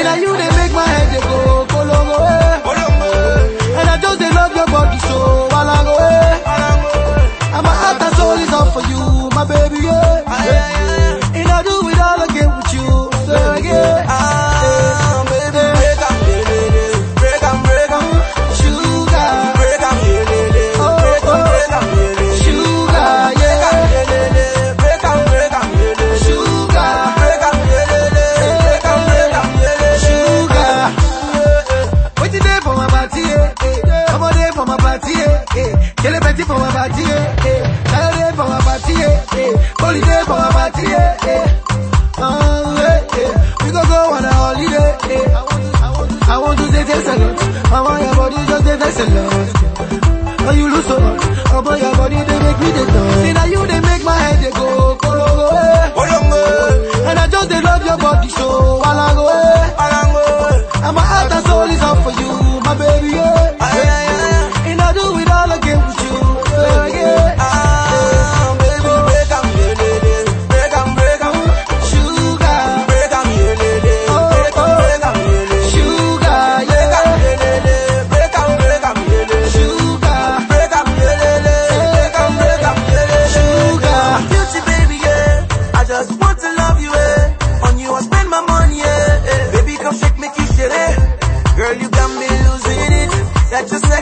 Baby, now you they make my head they go Colongo, eh. And I just they love your body so Walango, eh. Walango, eh. And my heart and soul is all for you. parti for ma party, eh. Saturday for ma party, eh. Holiday for ma party, eh. Oh, eh, eh. We go eh, eh. eh, go on a holiday, eh. I want to, I want to, I want to say thanks a lot. I want your body just say thanks a lot. just say.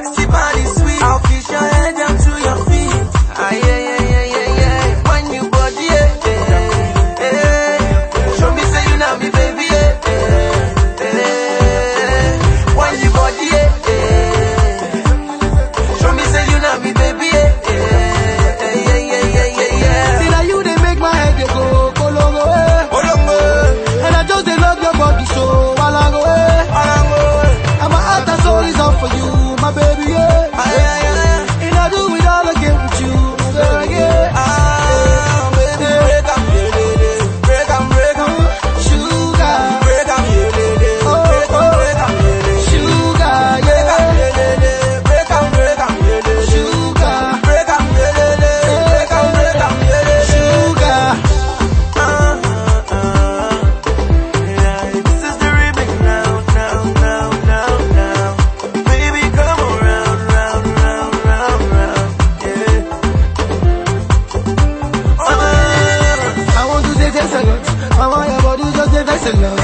them now.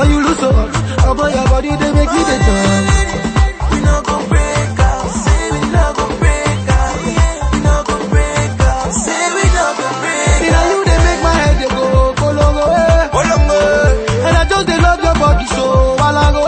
Oh, you lose all. Oh, boy, your body, they make me the dog. We not gon' break up. Say we not gon' break up. We not gon' break up. Say we not gon' break you, they make my head, go, go. And I just, love your body, so, while I go.